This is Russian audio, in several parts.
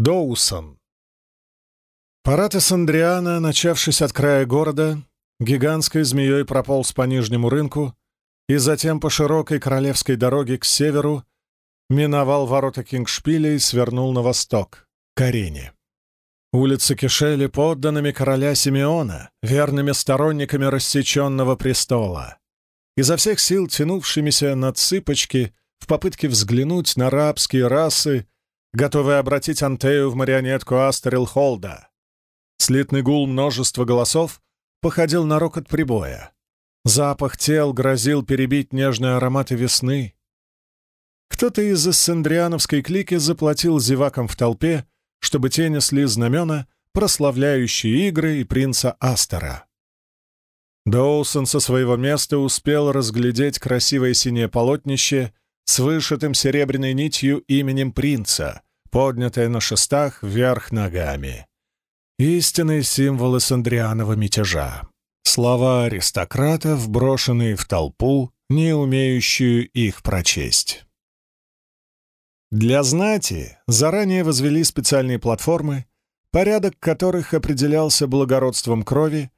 Доусон. Парад Эссандриана, начавшись от края города, гигантской змеей прополз по нижнему рынку и затем по широкой королевской дороге к северу миновал ворота Кингшпиля и свернул на восток, к арене. Улицы кишели подданными короля Симеона, верными сторонниками рассеченного престола, изо всех сил тянувшимися на цыпочки в попытке взглянуть на рабские расы, готовый обратить Антею в марионетку Астерил Холда. Слитный гул множества голосов походил на рокот прибоя. Запах тел грозил перебить нежные ароматы весны. Кто-то из эссендриановской клики заплатил зевакам в толпе, чтобы те несли знамена, прославляющие игры и принца Астера. Доусон со своего места успел разглядеть красивое синее полотнище с вышитым серебряной нитью именем принца, поднятое на шестах вверх ногами. Истинные символы Сандрианова мятежа. Слова аристократов, брошенные в толпу, не умеющую их прочесть. Для знати заранее возвели специальные платформы, порядок которых определялся благородством крови,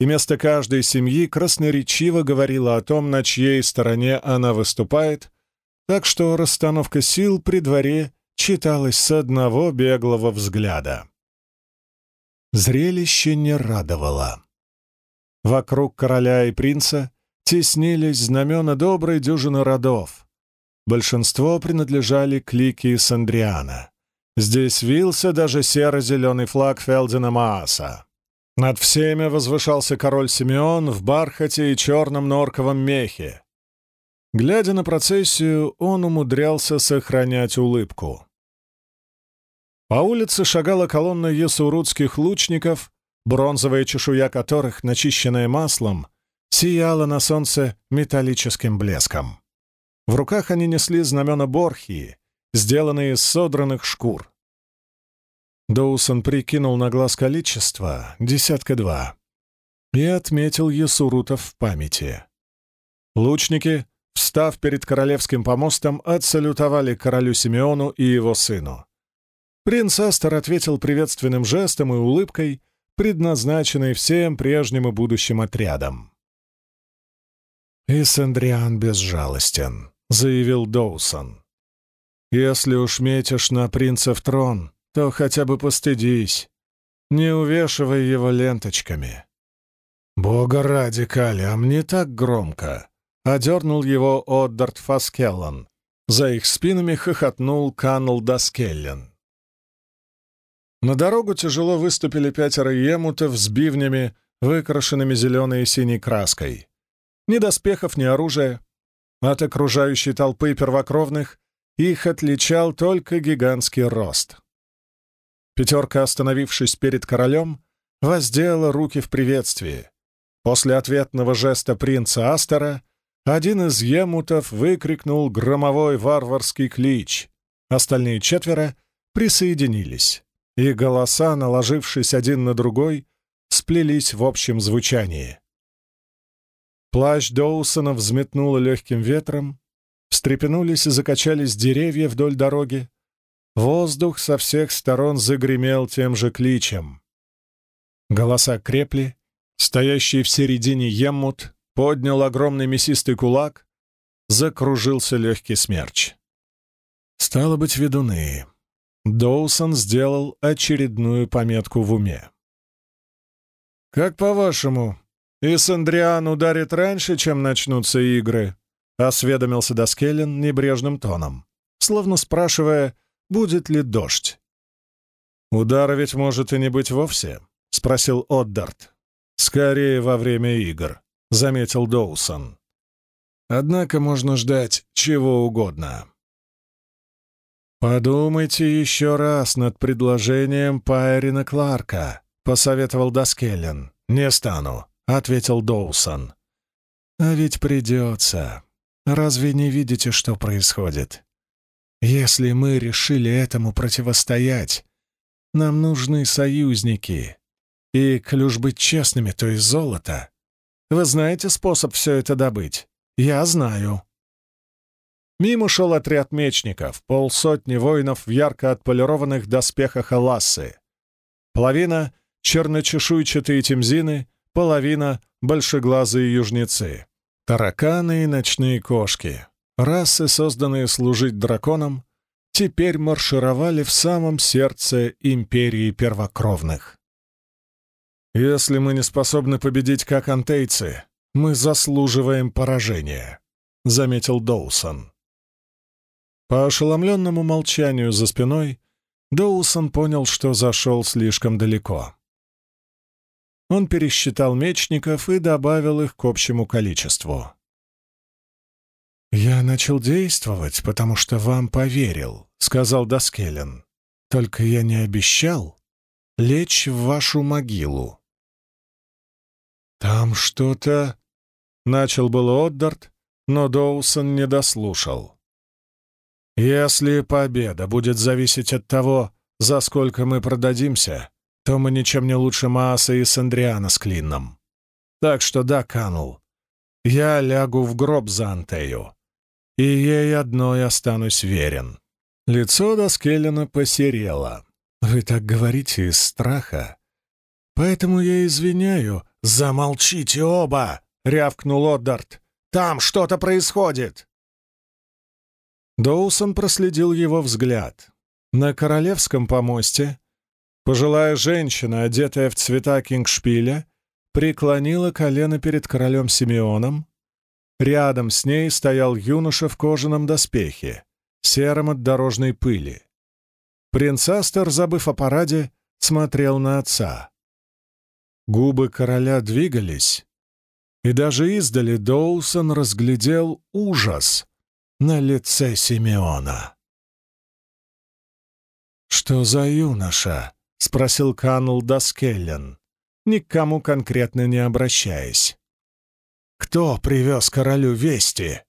и место каждой семьи красноречиво говорило о том, на чьей стороне она выступает, так что расстановка сил при дворе читалась с одного беглого взгляда. Зрелище не радовало. Вокруг короля и принца теснились знамена доброй дюжины родов. Большинство принадлежали клике Сандриана. Здесь вился даже серо-зеленый флаг Фелдина Мааса. Над всеми возвышался король Симеон в бархате и черном норковом мехе, Глядя на процессию, он умудрялся сохранять улыбку. По улице шагала колонна ясурудских лучников, бронзовая чешуя которых, начищенная маслом, сияла на солнце металлическим блеском. В руках они несли знамена Борхии, сделанные из содранных шкур. Доусон прикинул на глаз количество, десятка два, и отметил ясурутов в памяти. Лучники — встав перед королевским помостом, отсалютовали королю Симеону и его сыну. Принц Астер ответил приветственным жестом и улыбкой, предназначенной всем прежним и будущим отрядам. «Исендриан безжалостен», — заявил Доусон. «Если уж метишь на принца в трон, то хотя бы постыдись, не увешивай его ленточками». «Бога ради, Калям, не так громко!» Одернул его Оддарт Фаскеллан. За их спинами хохотнул Канл Даскеллен. На дорогу тяжело выступили пятеро емутов с бивнями, выкрашенными зеленой и синей краской. Ни доспехов, ни оружия. От окружающей толпы первокровных их отличал только гигантский рост. Пятерка, остановившись перед королем, воздела руки в приветствии. После ответного жеста принца Астера один из емутов выкрикнул громовой варварский клич. Остальные четверо присоединились, и голоса, наложившись один на другой, сплелись в общем звучании. Плащ Доусона взметнуло легким ветром, встрепенулись и закачались деревья вдоль дороги. Воздух со всех сторон загремел тем же кличем. Голоса крепли, стоящий в середине еммут поднял огромный мясистый кулак, закружился легкий смерч. Стало быть, ведуны. Доусон сделал очередную пометку в уме. «Как по-вашему, Исандриан ударит раньше, чем начнутся игры?» — осведомился Доскеллен небрежным тоном, словно спрашивая, будет ли дождь. «Удара ведь может и не быть вовсе», — спросил Отдарт. «Скорее во время игр». — заметил Доусон. «Однако можно ждать чего угодно». «Подумайте еще раз над предложением Пайрина Кларка», — посоветовал Доскеллен. «Не стану», — ответил Доусон. «А ведь придется. Разве не видите, что происходит? Если мы решили этому противостоять, нам нужны союзники. И, клюш быть честными, то и золото. Вы знаете способ все это добыть? Я знаю». Мимо шел отряд мечников, полсотни воинов в ярко отполированных доспехах Алассы. Половина — черночешуйчатые темзины, половина — большеглазые южнецы. Тараканы и ночные кошки, расы, созданные служить драконам, теперь маршировали в самом сердце империи первокровных. «Если мы не способны победить как антейцы, мы заслуживаем поражения», — заметил Доусон. По ошеломленному молчанию за спиной Доусон понял, что зашел слишком далеко. Он пересчитал мечников и добавил их к общему количеству. «Я начал действовать, потому что вам поверил», — сказал Доскелен. «Только я не обещал лечь в вашу могилу». «Там что-то...» — начал было Отдарт, но Доусон не дослушал. Если победа будет зависеть от того, за сколько мы продадимся, то мы ничем не лучше Мааса и Сандриана с Клинном. Так что да, Канул, я лягу в гроб за Антею, и ей одной останусь верен». Лицо Доскеллина посерело. «Вы так говорите из страха. Поэтому я извиняю. Замолчите оба!» — рявкнул Оддарт. «Там что-то происходит!» Доусон проследил его взгляд. На королевском помосте пожилая женщина, одетая в цвета кингшпиля, преклонила колено перед королем Симеоном. Рядом с ней стоял юноша в кожаном доспехе, сером от дорожной пыли. Принц Астер, забыв о параде, смотрел на отца. Губы короля двигались, и даже издали Доусон разглядел ужас, на лице Симеона. «Что за юноша?» — спросил Канул Даскеллен, никому конкретно не обращаясь. «Кто привез королю вести?»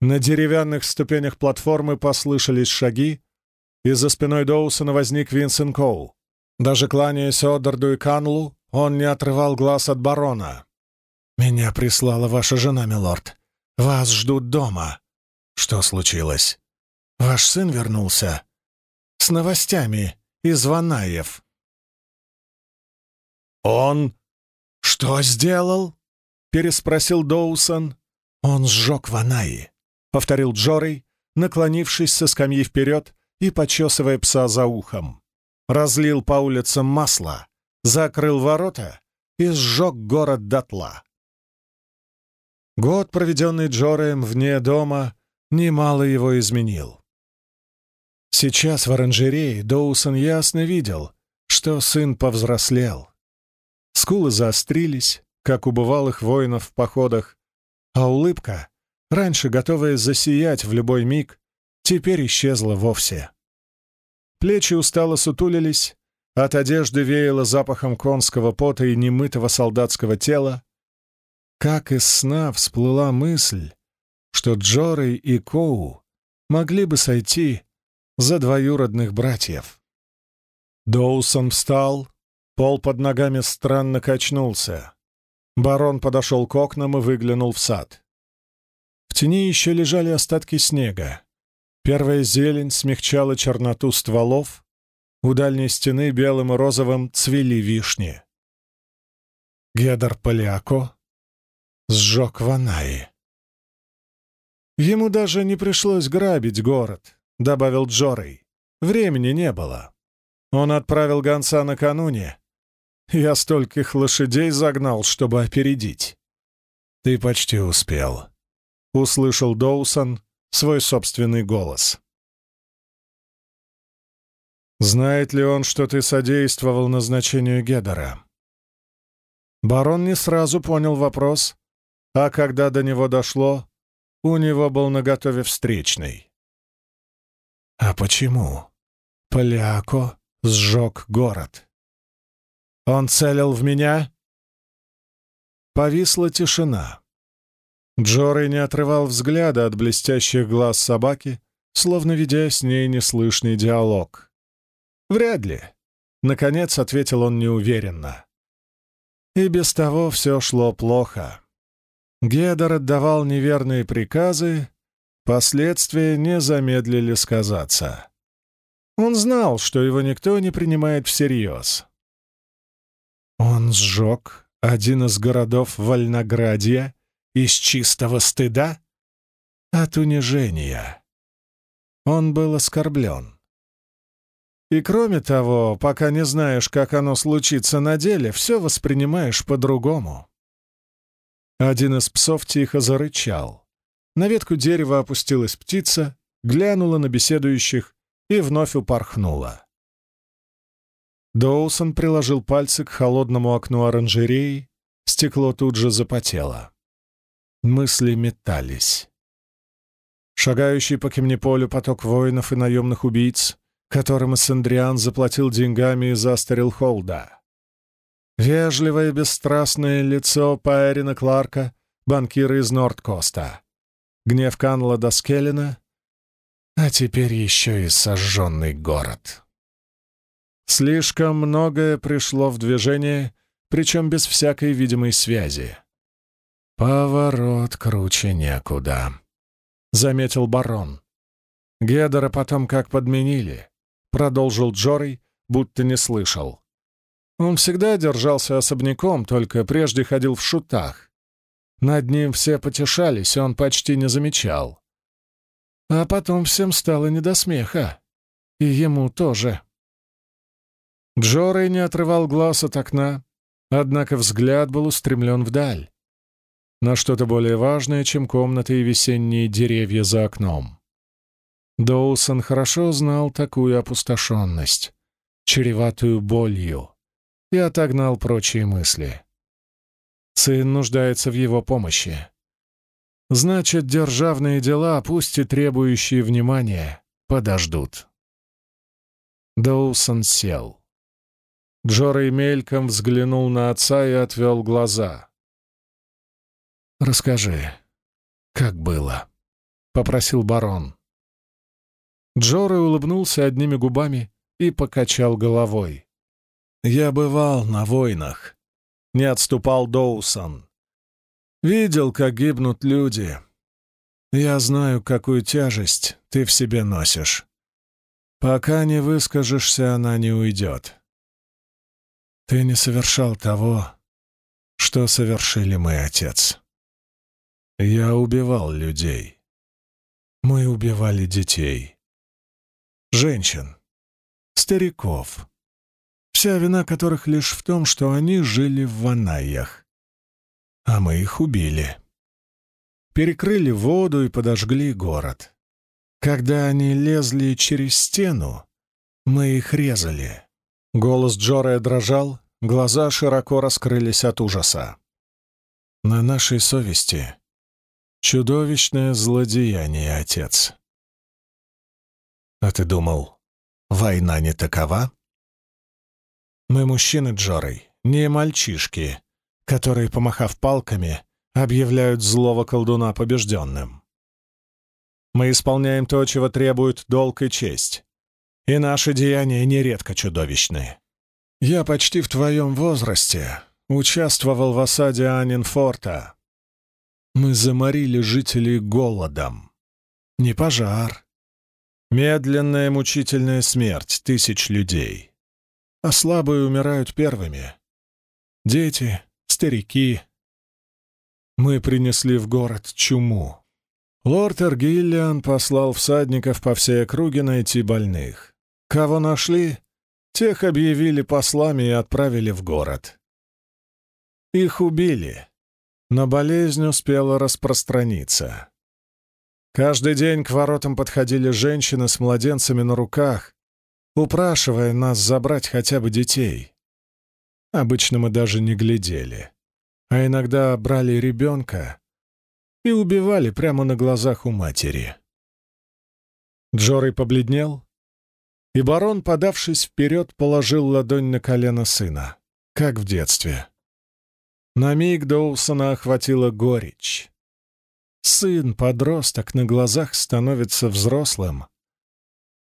На деревянных ступенях платформы послышались шаги, и за спиной Доусона возник Винсент Коул. Даже кланяясь Оддарду и Канлу, он не отрывал глаз от барона. «Меня прислала ваша жена, милорд. Вас ждут дома. Что случилось? Ваш сын вернулся. С новостями из Ванаев. Он что сделал? Переспросил Доусон. Он сжег Ванаи, повторил Джорей, наклонившись со скамьи вперед и почесывая пса за ухом. Разлил по улицам масло, закрыл ворота и сжег город дотла. Год, проведенный Джореем вне дома, немало его изменил. Сейчас в оранжерее Доусон ясно видел, что сын повзрослел. Скулы заострились, как у бывалых воинов в походах, а улыбка, раньше готовая засиять в любой миг, теперь исчезла вовсе. Плечи устало сутулились, от одежды веяло запахом конского пота и немытого солдатского тела, как из сна всплыла мысль, что Джорей и Коу могли бы сойти за двоюродных братьев. Доусон встал, пол под ногами странно качнулся. Барон подошел к окнам и выглянул в сад. Тени еще лежали остатки снега. Первая зелень смягчала черноту стволов, у дальней стены белым и розовым цвели вишни. Гедар Поляко сжег Ванаи. «Ему даже не пришлось грабить город», — добавил Джорей. «Времени не было. Он отправил гонца накануне. Я стольких лошадей загнал, чтобы опередить». «Ты почти успел», — услышал Доусон свой собственный голос. «Знает ли он, что ты содействовал назначению Гедера?» Барон не сразу понял вопрос, а когда до него дошло, у него был наготове встречный. А почему? Поляко сжег город. Он целил в меня? Повисла тишина. Джорой не отрывал взгляда от блестящих глаз собаки, словно ведя с ней неслышный диалог. «Вряд ли», — наконец ответил он неуверенно. И без того все шло плохо. Гедер отдавал неверные приказы, последствия не замедлили сказаться. Он знал, что его никто не принимает всерьез. Он сжег один из городов Вольноградья из чистого стыда? От унижения. Он был оскорблен. И кроме того, пока не знаешь, как оно случится на деле, все воспринимаешь по-другому. Один из псов тихо зарычал. На ветку дерева опустилась птица, глянула на беседующих и вновь упорхнула. Доусон приложил пальцы к холодному окну оранжереи, стекло тут же запотело. Мысли метались. Шагающий по Кемнеполю поток воинов и наемных убийц, которым Эссендриан заплатил деньгами из Астерилхолда. Вежливое бесстрастное лицо Пайрина Кларка, банкира из Нордкоста. Гнев Канла Доскеллина, а теперь еще и сожженный город. Слишком многое пришло в движение, причем без всякой видимой связи. «Поворот круче некуда», — заметил барон. Гедера потом как подменили, — продолжил Джорой, будто не слышал. Он всегда держался особняком, только прежде ходил в шутах. Над ним все потешались, он почти не замечал. А потом всем стало не до смеха. И ему тоже. Джорей не отрывал глаз от окна, однако взгляд был устремлен вдаль на что-то более важное, чем комнаты и весенние деревья за окном. Доусон хорошо знал такую опустошенность, чреватую болью, и отогнал прочие мысли. Сын нуждается в его помощи. Значит, державные дела, пусть и требующие внимания, подождут. Доусон сел. Джорей мельком взглянул на отца и отвел глаза — «Расскажи, как было?» — попросил барон. Джоры улыбнулся одними губами и покачал головой. «Я бывал на войнах», — не отступал Доусон. «Видел, как гибнут люди. Я знаю, какую тяжесть ты в себе носишь. Пока не выскажешься, она не уйдет. Ты не совершал того, что совершили мы, отец». Я убивал людей. Мы убивали детей. Женщин. Стариков. Вся вина которых лишь в том, что они жили в ванайях. А мы их убили. Перекрыли воду и подожгли город. Когда они лезли через стену, мы их резали. Голос Джорая дрожал, глаза широко раскрылись от ужаса. На нашей совести Чудовищное злодеяние, отец. А ты думал, война не такова? Мы мужчины, Джорой, не мальчишки, которые, помахав палками, объявляют злого колдуна побежденным. Мы исполняем то, чего требуют долг и честь, и наши деяния нередко чудовищны. Я почти в твоем возрасте участвовал в осаде Анинфорта, мы заморили жителей голодом. Не пожар. Медленная мучительная смерть тысяч людей. А слабые умирают первыми. Дети, старики. Мы принесли в город чуму. Лорд Эргиллиан послал всадников по всей округе найти больных. Кого нашли, тех объявили послами и отправили в город. Их убили, но болезнь успела распространиться. Каждый день к воротам подходили женщины с младенцами на руках, упрашивая нас забрать хотя бы детей. Обычно мы даже не глядели, а иногда брали ребенка и убивали прямо на глазах у матери. Джорой побледнел, и барон, подавшись вперед, положил ладонь на колено сына, как в детстве. На миг Доусона охватила горечь. Сын, подросток, на глазах становится взрослым.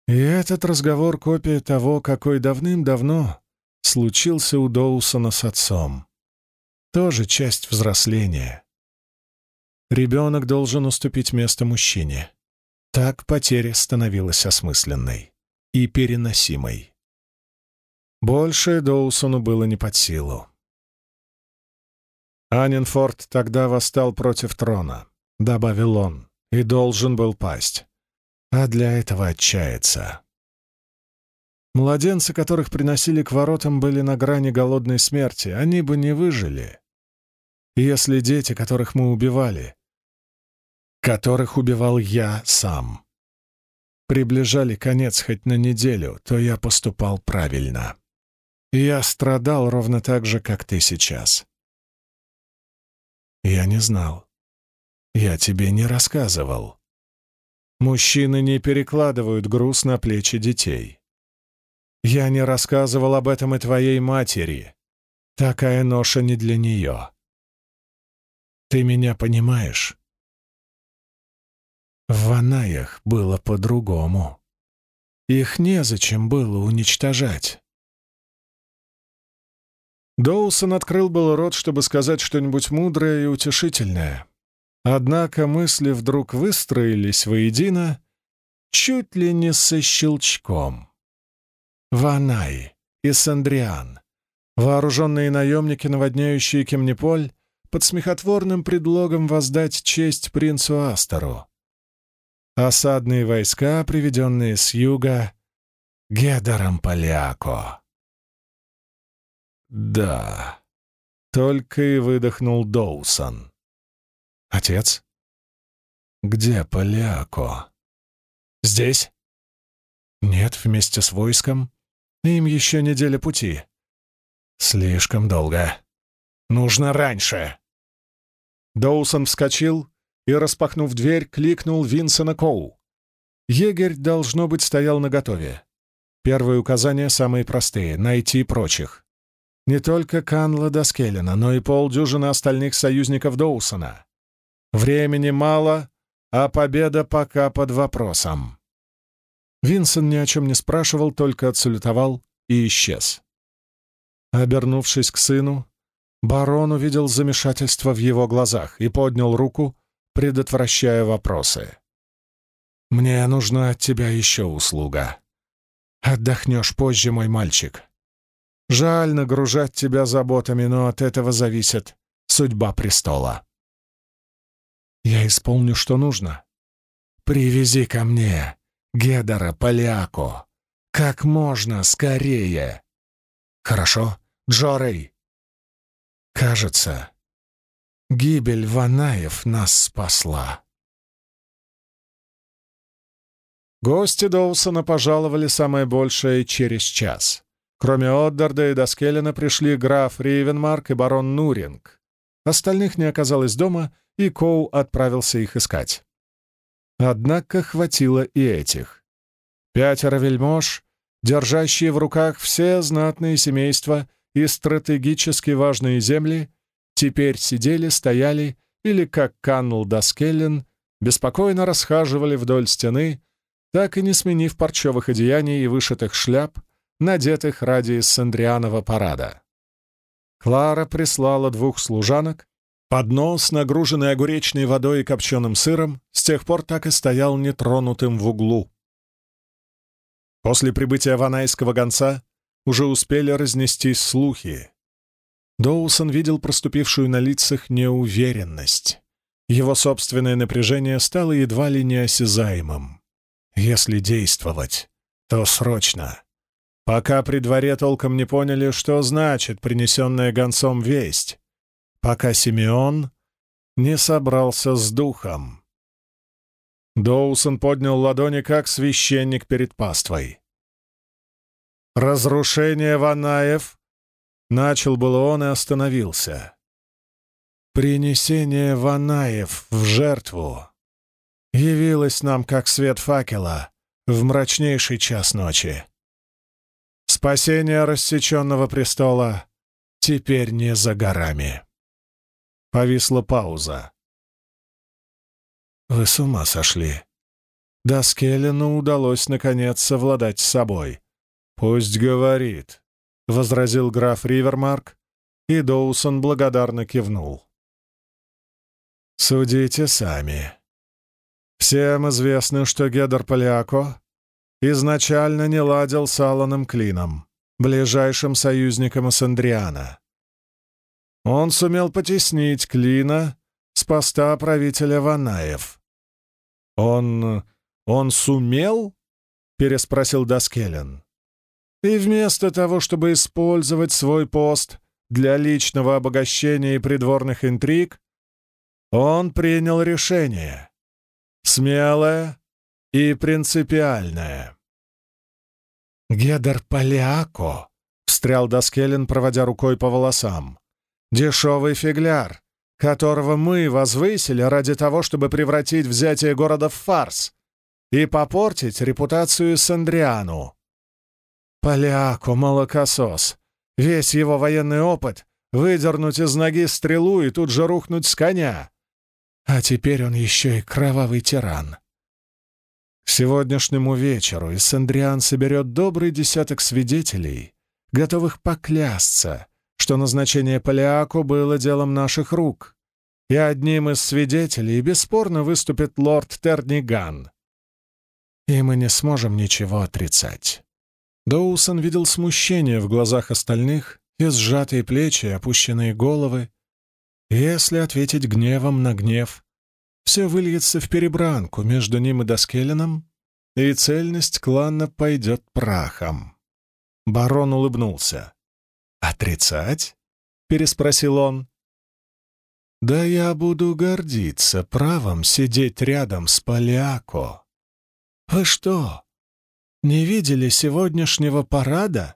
И этот разговор — копия того, какой давным-давно случился у Доусона с отцом. Тоже часть взросления. Ребенок должен уступить место мужчине. Так потеря становилась осмысленной и переносимой. Больше Доусону было не под силу. Анинфорд тогда восстал против трона, добавил он, и должен был пасть. А для этого отчаяться. Младенцы, которых приносили к воротам, были на грани голодной смерти, они бы не выжили. Если дети, которых мы убивали, которых убивал я сам, приближали конец хоть на неделю, то я поступал правильно. я страдал ровно так же, как ты сейчас. Я не знал. Я тебе не рассказывал. Мужчины не перекладывают груз на плечи детей. Я не рассказывал об этом и твоей матери. Такая ноша не для нее. Ты меня понимаешь? В Ванаях было по-другому. Их незачем было уничтожать. Доусон открыл был рот, чтобы сказать что-нибудь мудрое и утешительное. Однако мысли вдруг выстроились воедино, чуть ли не со щелчком. Ванай и Сандриан, вооруженные наемники, наводняющие Кемниполь, под смехотворным предлогом воздать честь принцу Астору. Осадные войска, приведенные с юга, Гедаром Поляко. «Да», — только и выдохнул Доусон. «Отец?» «Где Поляко?» «Здесь?» «Нет, вместе с войском. Им еще неделя пути». «Слишком долго. Нужно раньше». Доусон вскочил и, распахнув дверь, кликнул Винсена Коу. Егерь, должно быть, стоял наготове. Первые указания самые простые — найти прочих. Не только Канла Доскеллина, но и полдюжины остальных союзников Доусона. Времени мало, а победа пока под вопросом. Винсент ни о чем не спрашивал, только отсалютовал и исчез. Обернувшись к сыну, барон увидел замешательство в его глазах и поднял руку, предотвращая вопросы. «Мне нужна от тебя еще услуга. Отдохнешь позже, мой мальчик. Жаль нагружать тебя заботами, но от этого зависит судьба престола. Я исполню, что нужно. Привези ко мне Гедора Поляко. Как можно скорее. Хорошо, Джорей? Кажется, гибель Ванаев нас спасла. Гости Доусона пожаловали самое большее через час. Кроме Отдарда и Доскелена пришли граф Ривенмарк и барон Нуринг. Остальных не оказалось дома, и Коу отправился их искать. Однако хватило и этих. Пятеро вельмож, держащие в руках все знатные семейства и стратегически важные земли, теперь сидели, стояли или, как Каннул Доскеллен, беспокойно расхаживали вдоль стены, так и не сменив парчевых одеяний и вышитых шляп, надетых ради Сандрианова парада. Клара прислала двух служанок, поднос, нагруженный огуречной водой и копченым сыром, с тех пор так и стоял нетронутым в углу. После прибытия ванайского гонца уже успели разнестись слухи. Доусон видел проступившую на лицах неуверенность. Его собственное напряжение стало едва ли неосязаемым. Если действовать, то срочно пока при дворе толком не поняли, что значит принесенная гонцом весть, пока Симеон не собрался с духом. Доусон поднял ладони, как священник перед паствой. «Разрушение Ванаев!» — начал было он и остановился. «Принесение Ванаев в жертву явилось нам, как свет факела, в мрачнейший час ночи. Спасение рассеченного престола теперь не за горами. Повисла пауза. «Вы с ума сошли?» Да Скеллену удалось, наконец, совладать с собой. «Пусть говорит», — возразил граф Ривермарк, и Доусон благодарно кивнул. Судите сами. Всем известно, что Гедор Поляко изначально не ладил с Алланом Клином, ближайшим союзником Сандриана. Он сумел потеснить Клина с поста правителя Ванаев. «Он... он сумел?» — переспросил Доскелен. «И вместо того, чтобы использовать свой пост для личного обогащения и придворных интриг, он принял решение. Смелое и принципиальное». «Гедер Поляко», — встрял Доскелин, проводя рукой по волосам. «Дешевый фигляр, которого мы возвысили ради того, чтобы превратить взятие города в фарс и попортить репутацию Сандриану. Поляко, молокосос, весь его военный опыт — выдернуть из ноги стрелу и тут же рухнуть с коня. А теперь он еще и кровавый тиран. Сегодняшнему вечеру Иссандриан соберет добрый десяток свидетелей, готовых поклясться, что назначение Палеаку было делом наших рук, и одним из свидетелей бесспорно выступит лорд Терниган. И мы не сможем ничего отрицать. Доусон видел смущение в глазах остальных и сжатые плечи, опущенные головы. Если ответить гневом на гнев, все выльется в перебранку между ним и Доскелином, и цельность клана пойдет прахом. Барон улыбнулся. «Отрицать?» — переспросил он. «Да я буду гордиться правом сидеть рядом с Поляко. Вы что, не видели сегодняшнего парада?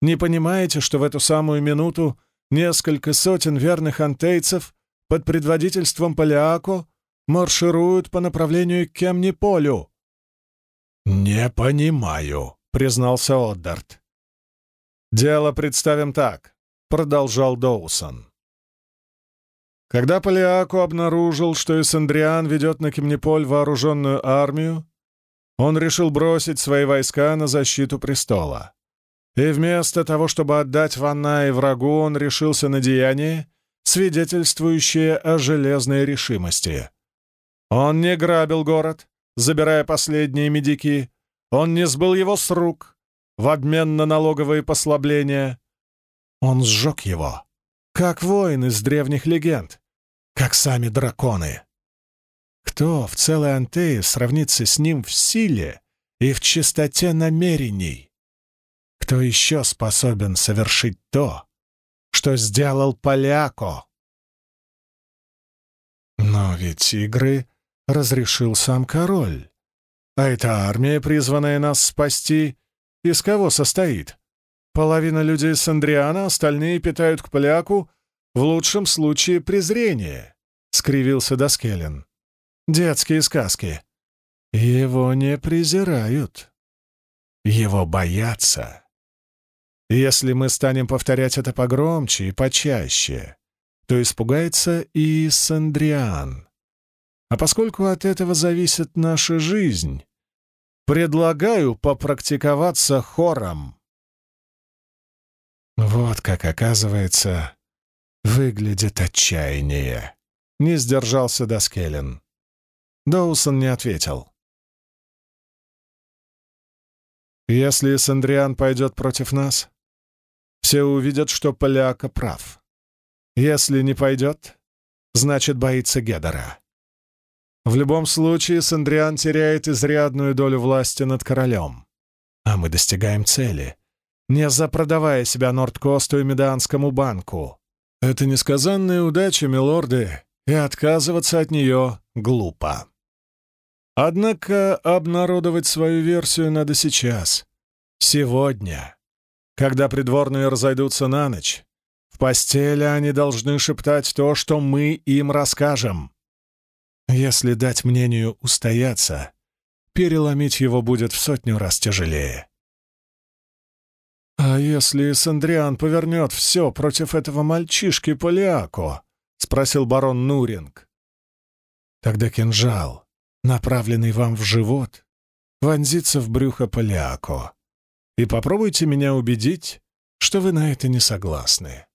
Не понимаете, что в эту самую минуту несколько сотен верных антейцев под предводительством Поляко маршируют по направлению к Кемниполю?» «Не понимаю», — признался Оддарт. «Дело представим так», — продолжал Доусон. Когда Полиаку обнаружил, что Исандриан ведет на Кемниполь вооруженную армию, он решил бросить свои войска на защиту престола. И вместо того, чтобы отдать Ванна и врагу, он решился на деяние, свидетельствующее о железной решимости. Он не грабил город, забирая последние медики, он не сбыл его с рук, в обмен на налоговые послабления. Он сжег его, как воин из древних легенд, как сами драконы. Кто в целой Антее сравнится с ним в силе и в чистоте намерений? Кто еще способен совершить то, что сделал Поляко? Но ведь игры разрешил сам король. А эта армия, призванная нас спасти, из кого состоит? Половина людей с Андриана, остальные питают к поляку в лучшем случае презрение, — скривился Доскелин. Детские сказки. Его не презирают. Его боятся. Если мы станем повторять это погромче и почаще, то испугается и Сандриан. А поскольку от этого зависит наша жизнь, Предлагаю попрактиковаться хором». Вот как, оказывается, выглядит отчаяние. Не сдержался Доскелин. Доусон не ответил. Если Сандриан пойдет против нас, все увидят, что Поляка прав. Если не пойдет, значит, боится Гедора. В любом случае, Сандриан теряет изрядную долю власти над королем. А мы достигаем цели, не запродавая себя Нордкосту и Медианскому банку. Это несказанная удача, милорды, и отказываться от нее глупо. Однако обнародовать свою версию надо сейчас, сегодня, когда придворные разойдутся на ночь. В постели они должны шептать то, что мы им расскажем. Если дать мнению устояться, переломить его будет в сотню раз тяжелее. «А если Сандриан повернет все против этого мальчишки Полиако?» — спросил барон Нуринг. «Тогда кинжал, направленный вам в живот, вонзится в брюхо Полиако. И попробуйте меня убедить, что вы на это не согласны».